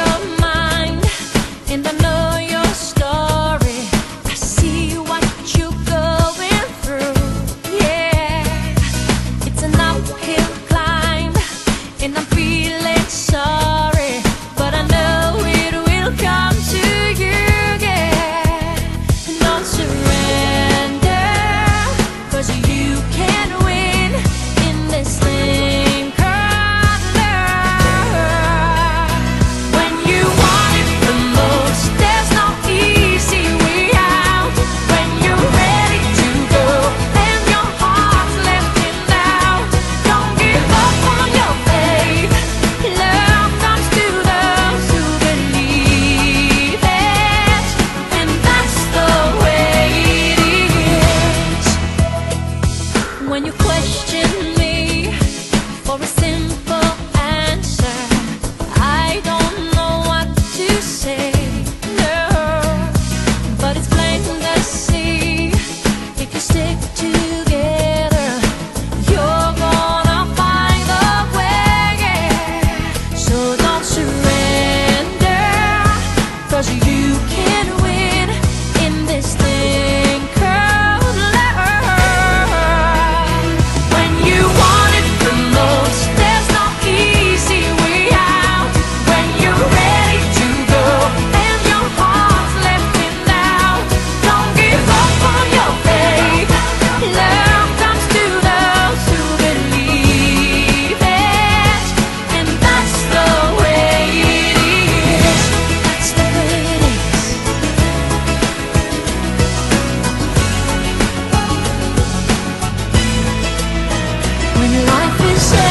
your mind, say